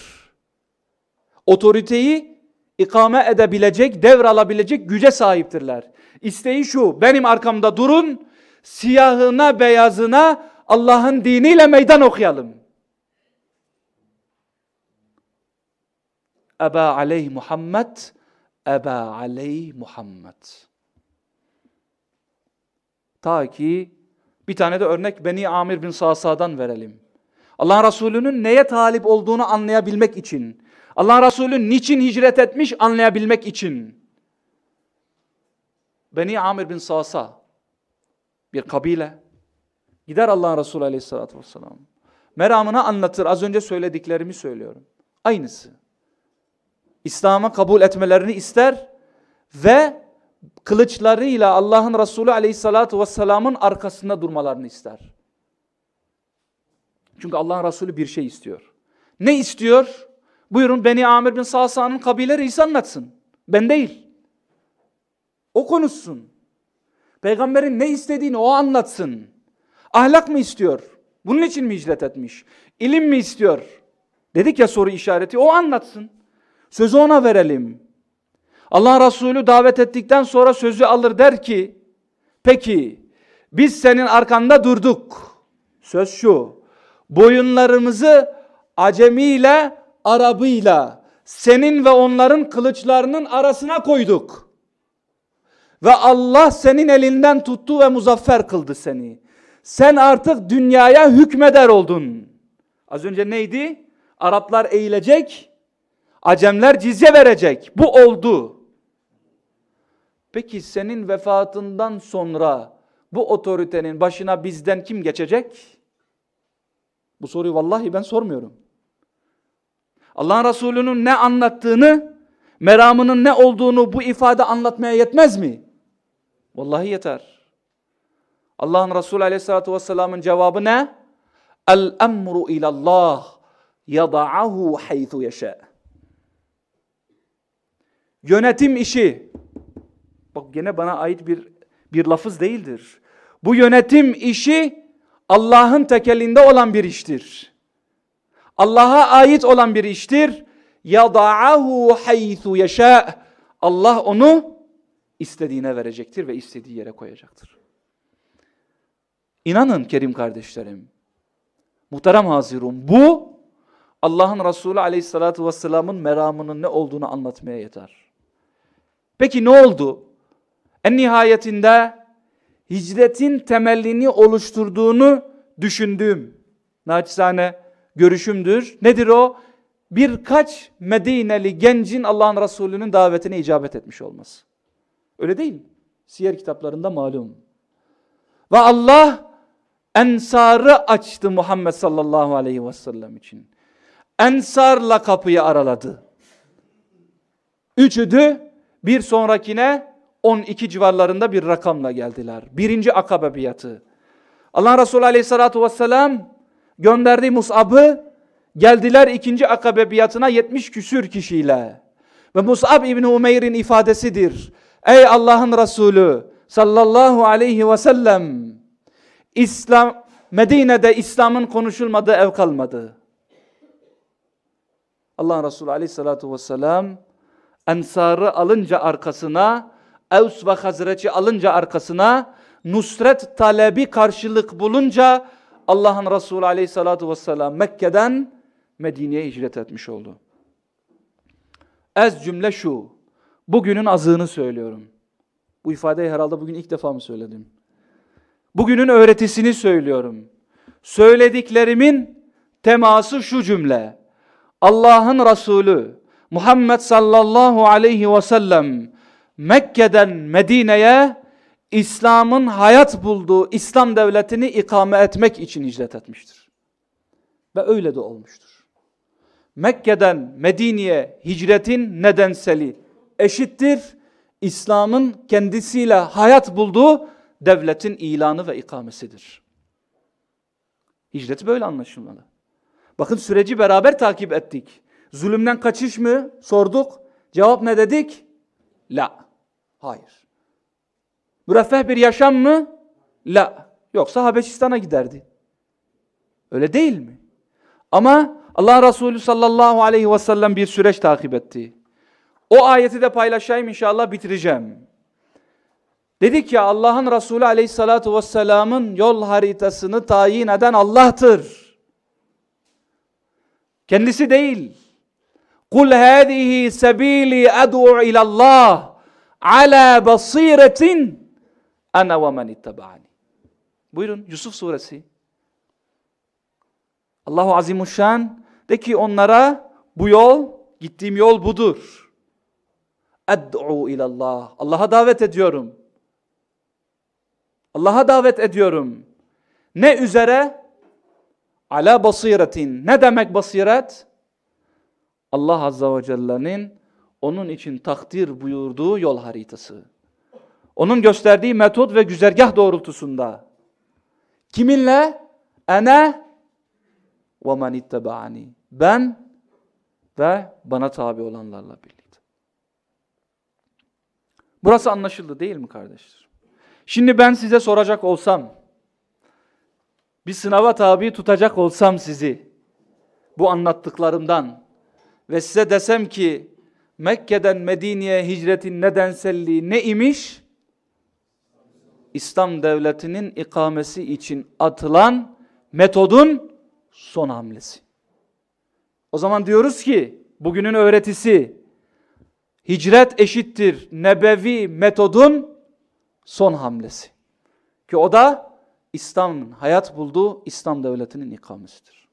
Otoriteyi ikame edebilecek, devralabilecek güce sahiptirler. İsteği şu, benim arkamda durun, siyahına beyazına Allah'ın diniyle meydan okuyalım. Eba aleyh Muhammed, Eba aleyh Muhammed. Ta ki bir tane de örnek Beni Amir bin Sasa'dan verelim. Allah'ın Resulü'nün neye talip olduğunu anlayabilmek için, Allah'ın Resulü niçin hicret etmiş anlayabilmek için. Beni Amir bin Sasa bir kabile gider Allah'ın Resulü aleyhissalatü vesselam. Meramını anlatır. Az önce söylediklerimi söylüyorum. Aynısı. İslam'a kabul etmelerini ister ve kılıçlarıyla Allah'ın Resulü aleyhissalatu vesselamın arkasında durmalarını ister. Çünkü Allah'ın Resulü bir şey istiyor. Ne istiyor? Buyurun Beni Amir bin Sasa'nın kabile reisi anlatsın. Ben değil. O konuşsun. Peygamberin ne istediğini o anlatsın. Ahlak mı istiyor? Bunun için mi hicret etmiş? İlim mi istiyor? Dedik ya soru işareti o anlatsın. Sözü ona verelim. Allah Resulü davet ettikten sonra sözü alır der ki, peki biz senin arkanda durduk. Söz şu, boyunlarımızı acemiyle, Arabıyla senin ve onların kılıçlarının arasına koyduk. Ve Allah senin elinden tuttu ve muzaffer kıldı seni. Sen artık dünyaya hükmeder oldun. Az önce neydi? Araplar eğilecek, Acemler cizye verecek. Bu oldu. Peki senin vefatından sonra bu otoritenin başına bizden kim geçecek? Bu soruyu vallahi ben sormuyorum. Allah'ın Resulü'nün ne anlattığını, meramının ne olduğunu bu ifade anlatmaya yetmez mi? Vallahi yeter. Allah'ın Resulü Aleyhisselatü Vesselam'ın cevabı ne? El emru ilallah yada'ahu haythu yeşâ. Yönetim işi. Bak gene bana ait bir bir lafız değildir. Bu yönetim işi Allah'ın tekelinde olan bir iştir. Allah'a ait olan bir iştir. Yada'ahu haythu yeşâ. Allah onu istediğine verecektir ve istediği yere koyacaktır. İnanın kerim kardeşlerim. Muhterem hazirun bu Allah'ın Resulü aleyhissalatü vesselamın meramının ne olduğunu anlatmaya yeter. Peki ne oldu? En nihayetinde hicretin temellini oluşturduğunu düşündüğüm naçizane görüşümdür. Nedir o? Birkaç Medineli gencin Allah'ın Resulü'nün davetine icabet etmiş olması. Öyle değil? Siyer kitaplarında malum. Ve Allah ensarı açtı Muhammed sallallahu aleyhi ve sellem için. Ensarla kapıyı araladı. Üçü de bir sonrakine 12 civarlarında bir rakamla geldiler. Birinci akabe biatı. Allah Resulü aleyhissalatu vesselam gönderdiği Mus'ab'ı geldiler ikinci akabe biatına 70 küsür kişiyle. Ve Mus'ab İbni Umeyr'in ifadesidir. Ey Allah'ın Resulü sallallahu aleyhi ve sellem İslam Medine'de İslam'ın konuşulmadığı ev kalmadı. Allah'ın Resulü aleyhissalatu vesselam Ensarı alınca arkasına Evs ve Hazreç'i alınca arkasına nusret talebi karşılık bulunca Allah'ın Resulü aleyhissalatu vesselam Mekke'den Medine'ye hicret etmiş oldu. Ez cümle şu. Bugünün azığını söylüyorum. Bu ifadeyi herhalde bugün ilk defa mı söyledim? Bugünün öğretisini söylüyorum. Söylediklerimin teması şu cümle. Allah'ın Resulü Muhammed sallallahu aleyhi ve sellem Mekke'den Medine'ye İslam'ın hayat bulduğu İslam devletini ikame etmek için hicret etmiştir. Ve öyle de olmuştur. Mekke'den Medine'ye hicretin nedenseli eşittir. İslam'ın kendisiyle hayat bulduğu devletin ilanı ve ikamesidir. Hicret böyle anlaşılmalı. Bakın süreci beraber takip ettik. Zulümden kaçış mı? Sorduk. Cevap ne dedik? La. Hayır. Müreffeh bir yaşam mı? La. Yoksa Habeşistan'a giderdi. Öyle değil mi? Ama Allah Resulü sallallahu aleyhi ve sellem bir süreç takip etti. O ayeti de paylaşayım inşallah bitireceğim. Dedik ya Allah'ın Resulü aleyhissalatu vesselamın yol haritasını tayin eden Allah'tır. Kendisi değil. Kul hâzihi sebîli ed'u ilallah ala basiretin ana ve men ittaba'ani. Buyurun Yusuf suresi. Allahu Azimuşşan de ki onlara bu yol, gittiğim yol budur. Ed'u ilallah. Allah'a davet ediyorum. Allah'a davet ediyorum. Ne üzere? Ala basiretin. Ne demek basiret? Allah Azza ve Celle'nin onun için takdir buyurduğu yol haritası. Onun gösterdiği metot ve güzergah doğrultusunda. Kiminle? Ene ve men ittebaani. Ben ve bana tabi olanlarla birlikte. Burası anlaşıldı değil mi kardeşler? Şimdi ben size soracak olsam, bir sınava tabi tutacak olsam sizi, bu anlattıklarımdan ve size desem ki, Mekke'den Medine'ye hicretin nedenselliği ne imiş? İslam devletinin ikamesi için atılan metodun son hamlesi. O zaman diyoruz ki bugünün öğretisi hicret eşittir nebevi metodun son hamlesi. Ki o da İslam'ın hayat bulduğu İslam devletinin ikamesidir.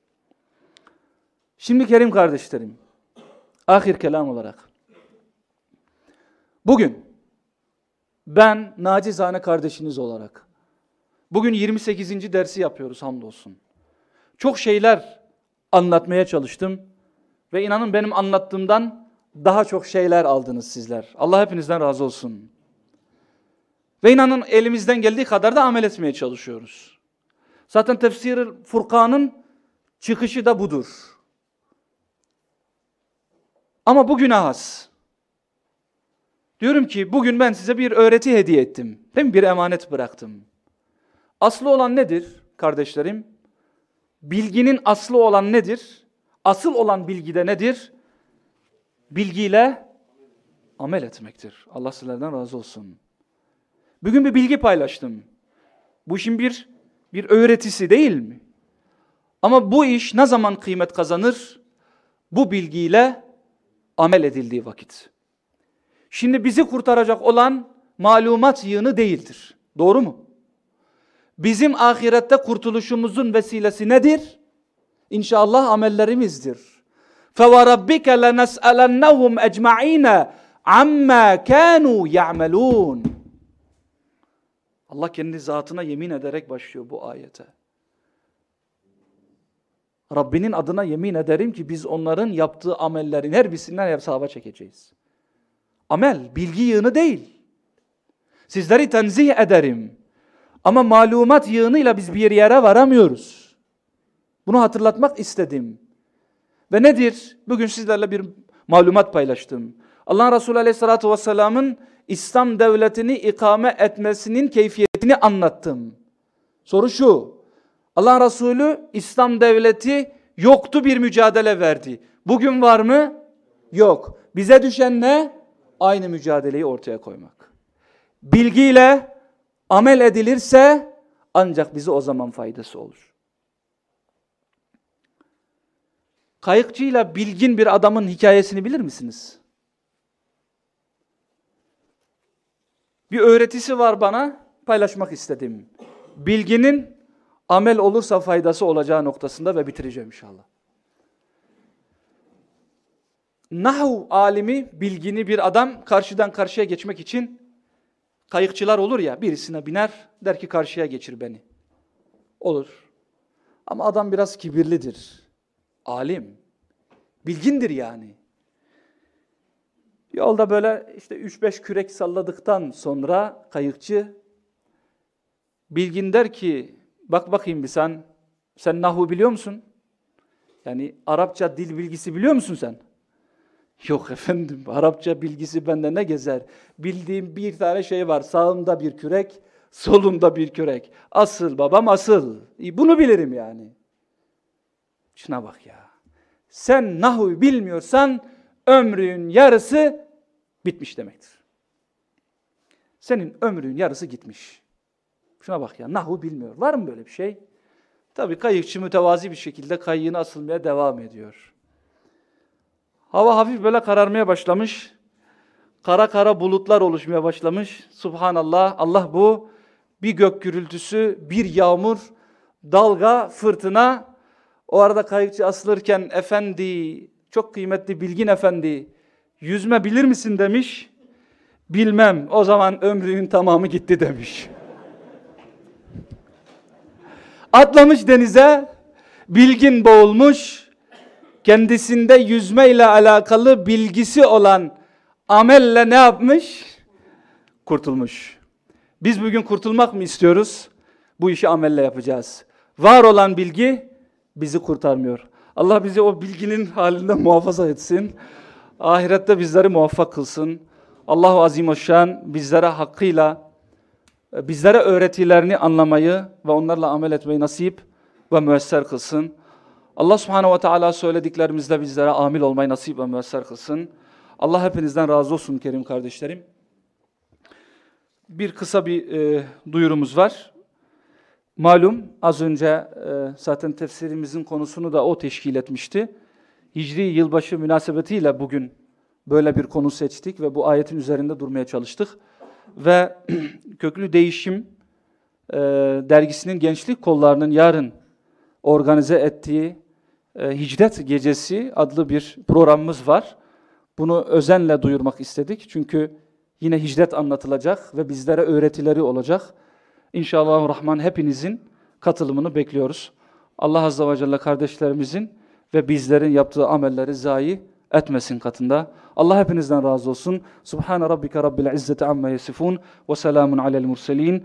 Şimdi Kerim kardeşlerim, ahir kelam olarak bugün ben nacizane kardeşiniz olarak bugün 28. dersi yapıyoruz hamdolsun. Çok şeyler anlatmaya çalıştım ve inanın benim anlattığımdan daha çok şeyler aldınız sizler. Allah hepinizden razı olsun. Ve inanın elimizden geldiği kadar da amel etmeye çalışıyoruz. Zaten tefsir Furkan'ın çıkışı da budur. Ama bugüne has. Diyorum ki bugün ben size bir öğreti hediye ettim. Değil mi? Bir emanet bıraktım. Aslı olan nedir kardeşlerim? Bilginin aslı olan nedir? Asıl olan bilgide nedir? Bilgiyle amel etmektir. Allah sizlerden razı olsun. Bugün bir bilgi paylaştım. Bu işin bir bir öğretisi değil mi? Ama bu iş ne zaman kıymet kazanır? Bu bilgiyle amel edildiği vakit. Şimdi bizi kurtaracak olan malumat yığını değildir. Doğru mu? Bizim ahirette kurtuluşumuzun vesilesi nedir? İnşallah amellerimizdir. فَوَرَبِّكَ لَنَسْأَلَنَّهُمْ اَجْمَعِينَ عَمَّا كَانُوا يَعْمَلُونَ Allah kendi zatına yemin ederek başlıyor bu ayete. Rabbinin adına yemin ederim ki biz onların yaptığı amellerin her birisinden hesaba çekeceğiz. Amel, bilgi yığını değil. Sizleri tenzih ederim. Ama malumat yığınıyla biz bir yere varamıyoruz. Bunu hatırlatmak istedim. Ve nedir? Bugün sizlerle bir malumat paylaştım. Allah Resulü Aleyhisselatü Vesselam'ın İslam devletini ikame etmesinin keyfiyetini anlattım. Soru şu. Allah Resulü İslam devleti yoktu bir mücadele verdi. Bugün var mı? Yok. Bize düşen ne? Aynı mücadeleyi ortaya koymak. bilgiyle amel edilirse ancak bize o zaman faydası olur. Kayıkçıyla bilgin bir adamın hikayesini bilir misiniz? Bir öğretisi var bana, paylaşmak istedim. Bilginin amel olursa faydası olacağı noktasında ve bitireceğim inşallah. Nahu alimi, bilgini bir adam karşıdan karşıya geçmek için kayıkçılar olur ya, birisine biner, der ki karşıya geçir beni. Olur. Ama adam biraz kibirlidir. Alim. Bilgindir yani. Yolda böyle işte 3-5 kürek salladıktan sonra kayıkçı bilgin der ki bak bakayım bir sen sen nahu biliyor musun? Yani Arapça dil bilgisi biliyor musun sen? Yok efendim Arapça bilgisi bende ne gezer? Bildiğim bir tane şey var sağımda bir kürek solumda bir kürek. Asıl babam asıl. Bunu bilirim yani. Şuna bak ya. Sen nahu bilmiyorsan ömrün yarısı bitmiş demektir. Senin ömrün yarısı gitmiş. Şuna bak ya nahu bilmiyor. Var mı böyle bir şey? Tabii kayıkçı mütevazi bir şekilde kayığına asılmaya devam ediyor. Hava hafif böyle kararmaya başlamış. Kara kara bulutlar oluşmaya başlamış. Subhanallah Allah bu bir gök gürültüsü, bir yağmur, dalga, fırtına. O arada kayıkçı asılırken efendi çok kıymetli bilgin efendi yüzme bilir misin demiş. Bilmem o zaman ömrünün tamamı gitti demiş. Atlamış denize bilgin boğulmuş kendisinde yüzme ile alakalı bilgisi olan amelle ne yapmış? Kurtulmuş. Biz bugün kurtulmak mı istiyoruz? Bu işi amelle yapacağız. Var olan bilgi bizi kurtarmıyor. Allah bizi o bilginin halinde muhafaza etsin. Ahirette bizleri muvaffak kılsın. Allahu Azimuşşan bizlere hakkıyla, bizlere öğretilerini anlamayı ve onlarla amel etmeyi nasip ve müesser kılsın. Allah Subhanahu ve Teala söylediklerimizle bizlere amil olmayı nasip ve müesser kılsın. Allah hepinizden razı olsun kerim kardeşlerim. Bir kısa bir e, duyurumuz var. Malum az önce e, zaten tefsirimizin konusunu da o teşkil etmişti. Hicri yılbaşı münasebetiyle bugün böyle bir konu seçtik ve bu ayetin üzerinde durmaya çalıştık. Ve Köklü Değişim e, dergisinin gençlik kollarının yarın organize ettiği e, Hicret Gecesi adlı bir programımız var. Bunu özenle duyurmak istedik. Çünkü yine hicret anlatılacak ve bizlere öğretileri olacak. İnşallah Rahman hepinizin katılımını bekliyoruz. Allah Azze ve Celle kardeşlerimizin ve bizlerin yaptığı amelleri zayi etmesin katında. Allah hepinizden razı olsun. Subhane rabbike rabbil izzeti amma yasifun ve selamun alel murselin